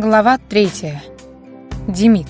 Глава третья. Демид.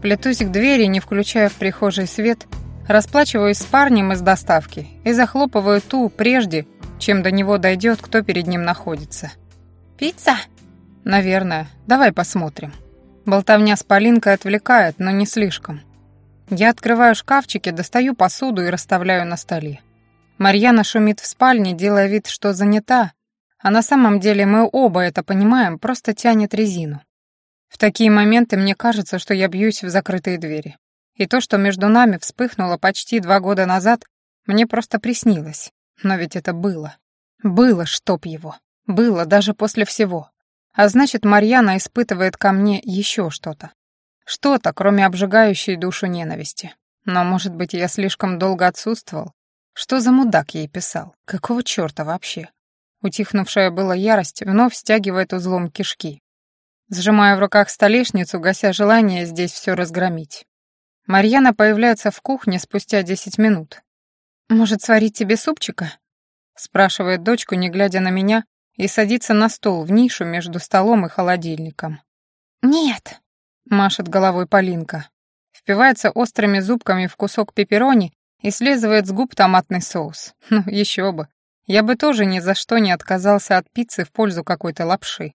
Плетусь к двери, не включая в прихожей свет, расплачиваюсь с парнем из доставки и захлопываю ту прежде, чем до него дойдет, кто перед ним находится. «Пицца?» «Наверное. Давай посмотрим». Болтовня с Полинкой отвлекает, но не слишком. Я открываю шкафчики, достаю посуду и расставляю на столе. Марьяна шумит в спальне, делая вид, что занята, а на самом деле мы оба это понимаем, просто тянет резину. В такие моменты мне кажется, что я бьюсь в закрытые двери. И то, что между нами вспыхнуло почти два года назад, мне просто приснилось. Но ведь это было. Было, чтоб его. Было даже после всего. А значит, Марьяна испытывает ко мне еще что-то. Что-то, кроме обжигающей душу ненависти. Но, может быть, я слишком долго отсутствовал? Что за мудак ей писал? Какого черта вообще? Утихнувшая была ярость вновь стягивает узлом кишки. Сжимая в руках столешницу, гася желание здесь все разгромить. Марьяна появляется в кухне спустя десять минут. «Может, сварить тебе супчика?» спрашивает дочку, не глядя на меня, и садится на стол в нишу между столом и холодильником. «Нет», — машет головой Полинка. Впивается острыми зубками в кусок пепперони и слезывает с губ томатный соус. Ну, еще бы. Я бы тоже ни за что не отказался от пиццы в пользу какой-то лапши.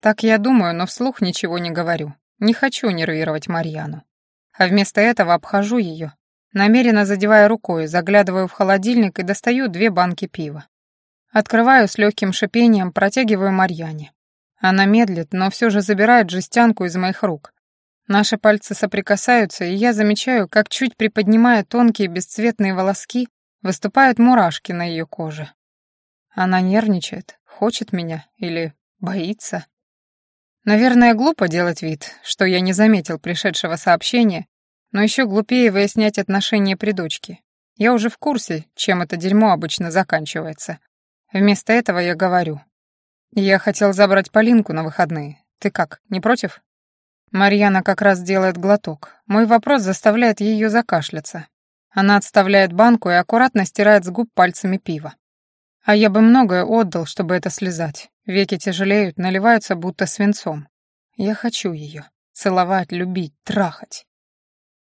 Так я думаю, но вслух ничего не говорю. Не хочу нервировать Марьяну. А вместо этого обхожу ее, намеренно задевая рукой, заглядываю в холодильник и достаю две банки пива. Открываю с легким шипением, протягиваю Марьяне. Она медлит, но все же забирает жестянку из моих рук. Наши пальцы соприкасаются, и я замечаю, как чуть приподнимая тонкие бесцветные волоски, выступают мурашки на ее коже. Она нервничает, хочет меня или боится. Наверное, глупо делать вид, что я не заметил пришедшего сообщения, но еще глупее выяснять отношения при дочке. Я уже в курсе, чем это дерьмо обычно заканчивается. Вместо этого я говорю. Я хотел забрать Полинку на выходные. Ты как, не против? Марьяна как раз делает глоток. Мой вопрос заставляет ее закашляться. Она отставляет банку и аккуратно стирает с губ пальцами пива. А я бы многое отдал, чтобы это слезать. Веки тяжелеют, наливаются будто свинцом. Я хочу ее. Целовать, любить, трахать.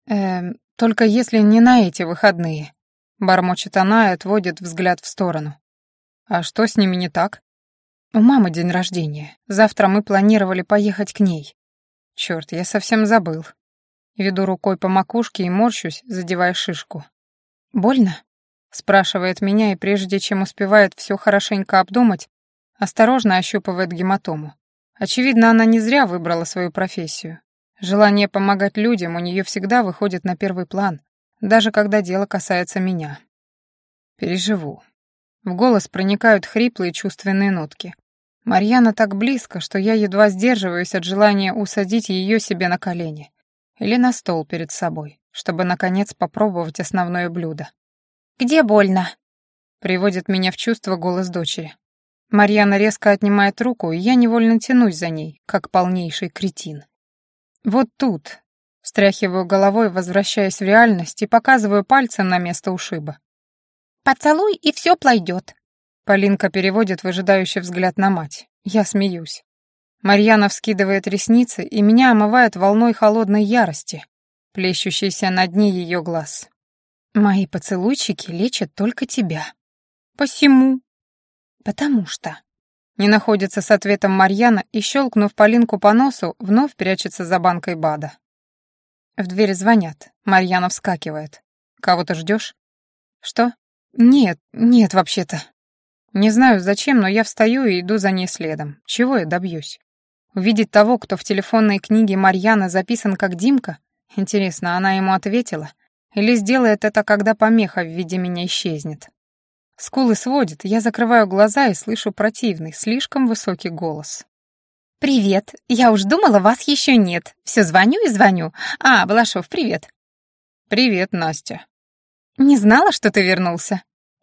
Эм, только если не на эти выходные. Бормочет она и отводит взгляд в сторону. А что с ними не так? У мамы день рождения. Завтра мы планировали поехать к ней. Черт, я совсем забыл. Веду рукой по макушке и морщусь, задевая шишку. Больно? Спрашивает меня, и прежде чем успевает все хорошенько обдумать, осторожно ощупывает гематому. Очевидно, она не зря выбрала свою профессию. Желание помогать людям у нее всегда выходит на первый план, даже когда дело касается меня. Переживу. В голос проникают хриплые чувственные нотки. Марьяна так близко, что я едва сдерживаюсь от желания усадить ее себе на колени или на стол перед собой, чтобы, наконец, попробовать основное блюдо. «Где больно?» Приводит меня в чувство голос дочери. Марьяна резко отнимает руку, и я невольно тянусь за ней, как полнейший кретин. «Вот тут», — встряхиваю головой, возвращаясь в реальность, и показываю пальцем на место ушиба. «Поцелуй, и все пройдет». Полинка переводит выжидающий взгляд на мать. Я смеюсь. Марьяна вскидывает ресницы, и меня омывает волной холодной ярости, плещущейся на дне ее глаз. Мои поцелуйчики лечат только тебя. Посему? Потому что. Не находится с ответом Марьяна и, щелкнув Полинку по носу, вновь прячется за банкой БАДа. В дверь звонят. Марьяна вскакивает. «Кого ты ждешь?» «Что?» «Нет, нет, вообще-то». Не знаю зачем, но я встаю и иду за ней следом. Чего я добьюсь? Увидеть того, кто в телефонной книге Марьяна записан как Димка? Интересно, она ему ответила? Или сделает это, когда помеха в виде меня исчезнет. Скулы сводит, я закрываю глаза и слышу противный, слишком высокий голос. «Привет. Я уж думала, вас еще нет. Все звоню и звоню. А, Балашов, привет». «Привет, Настя». «Не знала, что ты вернулся».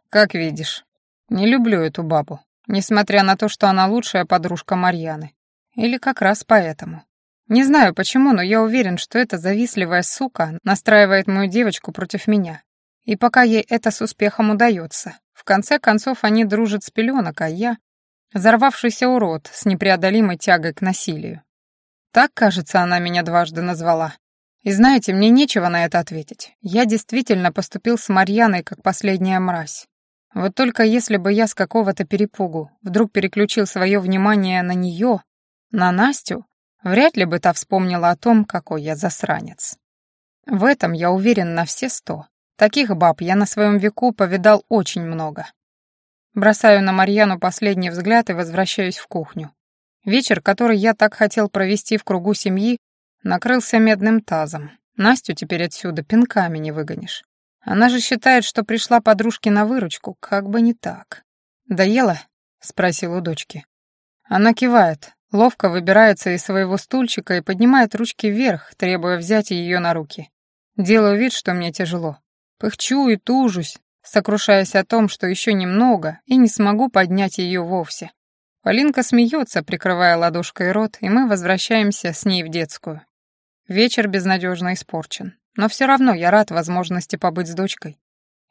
«Как видишь. Не люблю эту бабу, несмотря на то, что она лучшая подружка Марьяны. Или как раз поэтому. Не знаю почему, но я уверен, что эта завистливая сука настраивает мою девочку против меня. И пока ей это с успехом удается. В конце концов, они дружат с пеленок, а я — взорвавшийся урод с непреодолимой тягой к насилию. Так, кажется, она меня дважды назвала. И знаете, мне нечего на это ответить. Я действительно поступил с Марьяной как последняя мразь. Вот только если бы я с какого-то перепугу вдруг переключил свое внимание на нее, на Настю, вряд ли бы та вспомнила о том, какой я засранец. В этом я уверен на все сто. Таких баб я на своем веку повидал очень много. Бросаю на Марьяну последний взгляд и возвращаюсь в кухню. Вечер, который я так хотел провести в кругу семьи, накрылся медным тазом. Настю теперь отсюда пинками не выгонишь. Она же считает, что пришла подружке на выручку, как бы не так. «Доела?» — спросил у дочки. Она кивает, ловко выбирается из своего стульчика и поднимает ручки вверх, требуя взять ее на руки. Делаю вид, что мне тяжело. Пыхчу и тужусь, сокрушаясь о том, что еще немного, и не смогу поднять ее вовсе. Полинка смеется, прикрывая ладошкой рот, и мы возвращаемся с ней в детскую. Вечер безнадежно испорчен. Но все равно я рад возможности побыть с дочкой.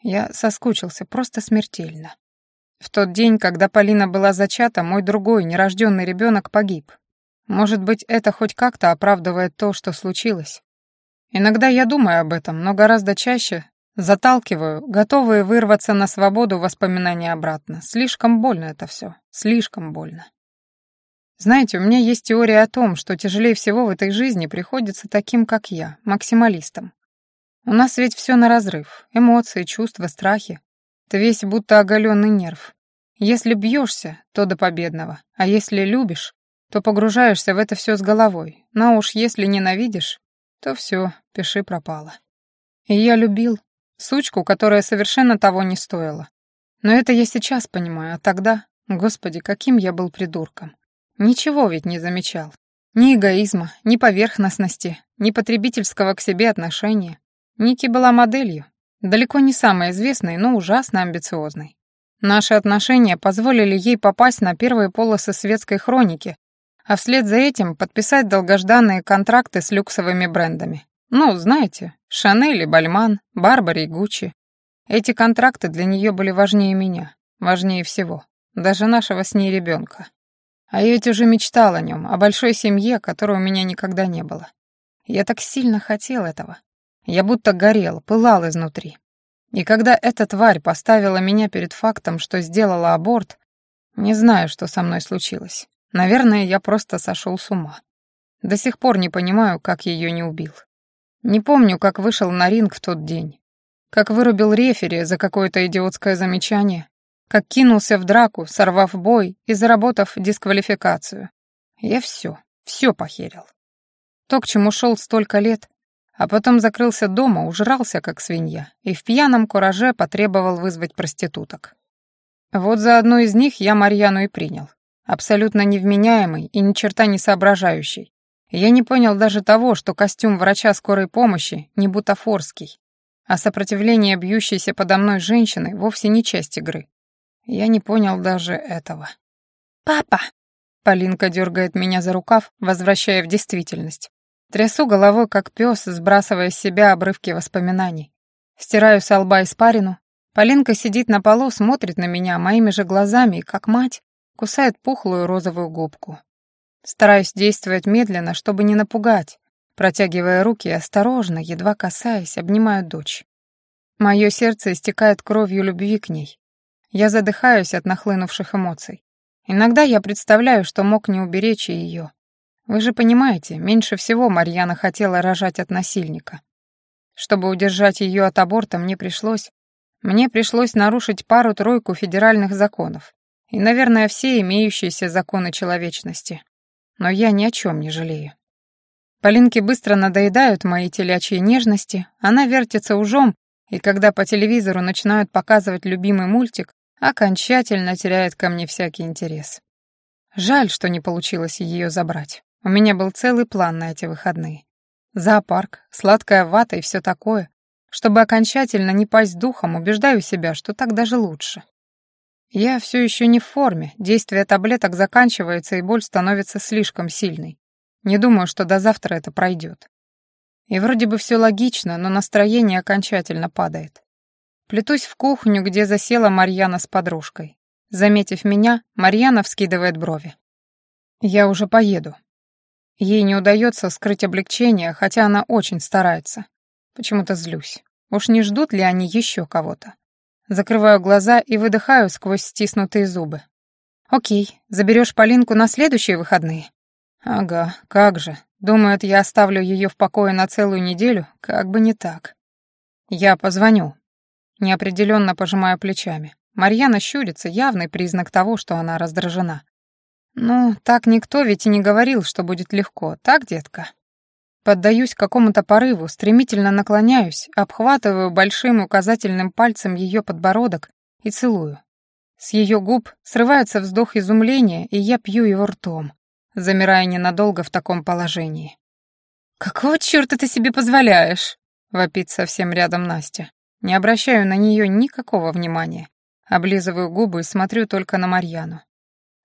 Я соскучился просто смертельно. В тот день, когда Полина была зачата, мой другой, нерожденный ребенок погиб. Может быть, это хоть как-то оправдывает то, что случилось. Иногда я думаю об этом, но гораздо чаще заталкиваю, готовые вырваться на свободу воспоминания обратно. Слишком больно это все, слишком больно. Знаете, у меня есть теория о том, что тяжелее всего в этой жизни приходится таким, как я, максималистом. У нас ведь все на разрыв. Эмоции, чувства, страхи. Ты весь будто оголенный нерв. Если бьешься, то до победного. А если любишь, то погружаешься в это все с головой. Но уж если ненавидишь, то все, пиши пропало. И я любил сучку, которая совершенно того не стоила. Но это я сейчас понимаю, а тогда, господи, каким я был придурком. Ничего ведь не замечал. Ни эгоизма, ни поверхностности, ни потребительского к себе отношения. Ники была моделью, далеко не самой известной, но ужасно амбициозной. Наши отношения позволили ей попасть на первые полосы светской хроники, а вслед за этим подписать долгожданные контракты с люксовыми брендами. Ну, знаете, Шанель и Бальман, Барбари и Гуччи. Эти контракты для нее были важнее меня, важнее всего, даже нашего с ней ребенка. А я ведь уже мечтал о нем, о большой семье, которой у меня никогда не было. Я так сильно хотел этого. Я будто горел, пылал изнутри. И когда эта тварь поставила меня перед фактом, что сделала аборт, не знаю, что со мной случилось. Наверное, я просто сошел с ума. До сих пор не понимаю, как ее не убил. Не помню, как вышел на ринг в тот день. Как вырубил рефери за какое-то идиотское замечание. Как кинулся в драку, сорвав бой и заработав дисквалификацию. Я все, все похерил. То, к чему шел столько лет, а потом закрылся дома, ужрался, как свинья, и в пьяном кураже потребовал вызвать проституток. Вот за одну из них я Марьяну и принял. Абсолютно невменяемый и ни черта не соображающий. Я не понял даже того, что костюм врача скорой помощи не бутафорский, а сопротивление бьющейся подо мной женщины вовсе не часть игры. Я не понял даже этого. «Папа!» Полинка дергает меня за рукав, возвращая в действительность. Трясу головой, как пес, сбрасывая с себя обрывки воспоминаний. Стираю со лба испарину. Полинка сидит на полу, смотрит на меня моими же глазами и, как мать, кусает пухлую розовую губку. Стараюсь действовать медленно, чтобы не напугать, протягивая руки осторожно, едва касаясь, обнимаю дочь. Мое сердце истекает кровью любви к ней. Я задыхаюсь от нахлынувших эмоций. Иногда я представляю, что мог не уберечь ее, вы же понимаете, меньше всего Марьяна хотела рожать от насильника. Чтобы удержать ее от аборта, мне пришлось... Мне пришлось нарушить пару-тройку федеральных законов. И, наверное, все имеющиеся законы человечности. Но я ни о чем не жалею. Полинке быстро надоедают мои телячьи нежности, она вертится ужом, и когда по телевизору начинают показывать любимый мультик, окончательно теряет ко мне всякий интерес. Жаль, что не получилось ее забрать. У меня был целый план на эти выходные. Зоопарк, сладкая вата и все такое. Чтобы окончательно не пасть духом, убеждаю себя, что так даже лучше. Я все еще не в форме, действие таблеток заканчивается и боль становится слишком сильной. Не думаю, что до завтра это пройдет. И вроде бы все логично, но настроение окончательно падает. Плетусь в кухню, где засела Марьяна с подружкой. Заметив меня, Марьяна вскидывает брови. «Я уже поеду», Ей не удается скрыть облегчение, хотя она очень старается. Почему-то злюсь. Уж не ждут ли они еще кого-то? Закрываю глаза и выдыхаю сквозь стиснутые зубы. «Окей, заберешь Полинку на следующие выходные?» «Ага, как же. Думают, я оставлю ее в покое на целую неделю? Как бы не так. Я позвоню». Неопределенно пожимаю плечами. Марьяна щурится, явный признак того, что она раздражена. «Ну, так никто ведь и не говорил, что будет легко, так, детка?» Поддаюсь какому-то порыву, стремительно наклоняюсь, обхватываю большим указательным пальцем ее подбородок и целую. С ее губ срывается вздох изумления, и я пью его ртом, замирая ненадолго в таком положении. «Какого чёрта ты себе позволяешь?» — вопит совсем рядом Настя. Не обращаю на нее никакого внимания. Облизываю губы и смотрю только на Марьяну.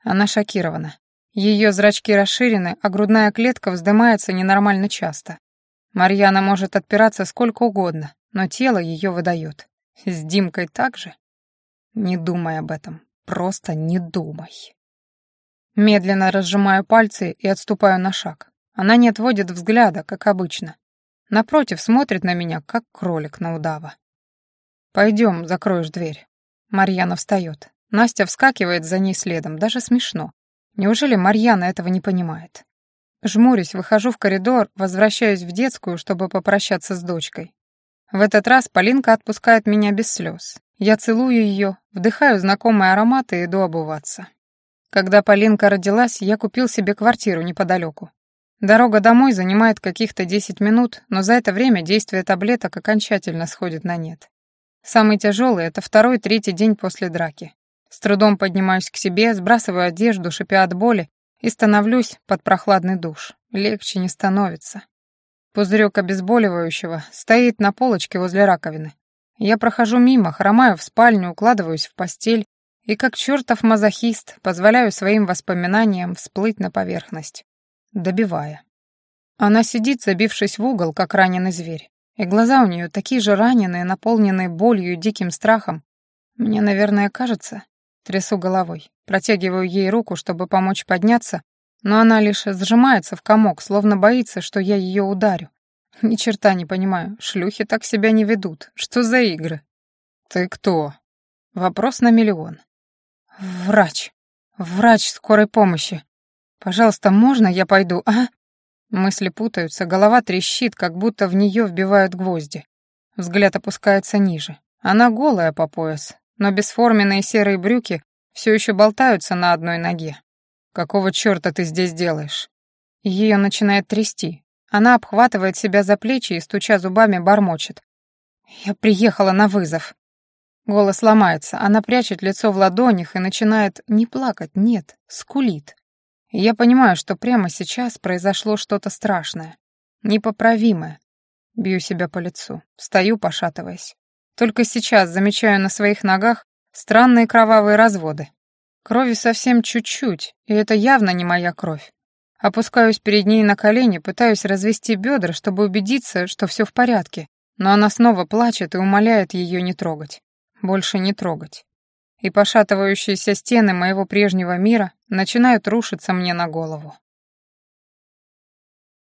Она шокирована. Ее зрачки расширены, а грудная клетка вздымается ненормально часто. Марьяна может отпираться сколько угодно, но тело ее выдает. С Димкой так же? Не думай об этом. Просто не думай. Медленно разжимаю пальцы и отступаю на шаг. Она не отводит взгляда, как обычно. Напротив, смотрит на меня, как кролик на удава. «Пойдем, закроешь дверь». Марьяна встает. Настя вскакивает за ней следом, даже смешно. Неужели Марьяна этого не понимает? Жмурюсь, выхожу в коридор, возвращаюсь в детскую, чтобы попрощаться с дочкой. В этот раз Полинка отпускает меня без слез. Я целую ее, вдыхаю знакомые ароматы и иду обуваться. Когда Полинка родилась, я купил себе квартиру неподалеку. Дорога домой занимает каких-то 10 минут, но за это время действие таблеток окончательно сходит на нет. Самый тяжелый — это второй-третий день после драки. С трудом поднимаюсь к себе, сбрасываю одежду, шипя от боли, и становлюсь под прохладный душ. Легче не становится. Пузырек обезболивающего стоит на полочке возле раковины. Я прохожу мимо, хромаю в спальню, укладываюсь в постель и, как чертов мазохист, позволяю своим воспоминаниям всплыть на поверхность, добивая. Она сидит, забившись в угол, как раненый зверь, и глаза у нее такие же раненые, наполненные болью и диким страхом. Мне, наверное, кажется, Трясу головой, протягиваю ей руку, чтобы помочь подняться, но она лишь сжимается в комок, словно боится, что я ее ударю. Ни черта не понимаю, шлюхи так себя не ведут. Что за игры? Ты кто? Вопрос на миллион. Врач. Врач скорой помощи. Пожалуйста, можно я пойду, а? Мысли путаются, голова трещит, как будто в нее вбивают гвозди. Взгляд опускается ниже. Она голая по пояс, но бесформенные серые брюки все еще болтаются на одной ноге. «Какого черта ты здесь делаешь?» Ее начинает трясти. Она обхватывает себя за плечи и, стуча зубами, бормочет. «Я приехала на вызов». Голос ломается, она прячет лицо в ладонях и начинает не плакать, нет, скулит. Я понимаю, что прямо сейчас произошло что-то страшное, непоправимое. Бью себя по лицу, встаю, пошатываясь. Только сейчас замечаю на своих ногах странные кровавые разводы. Крови совсем чуть-чуть, и это явно не моя кровь. Опускаюсь перед ней на колени, пытаюсь развести бедра, чтобы убедиться, что все в порядке, но она снова плачет и умоляет ее не трогать. Больше не трогать. И пошатывающиеся стены моего прежнего мира начинают рушиться мне на голову.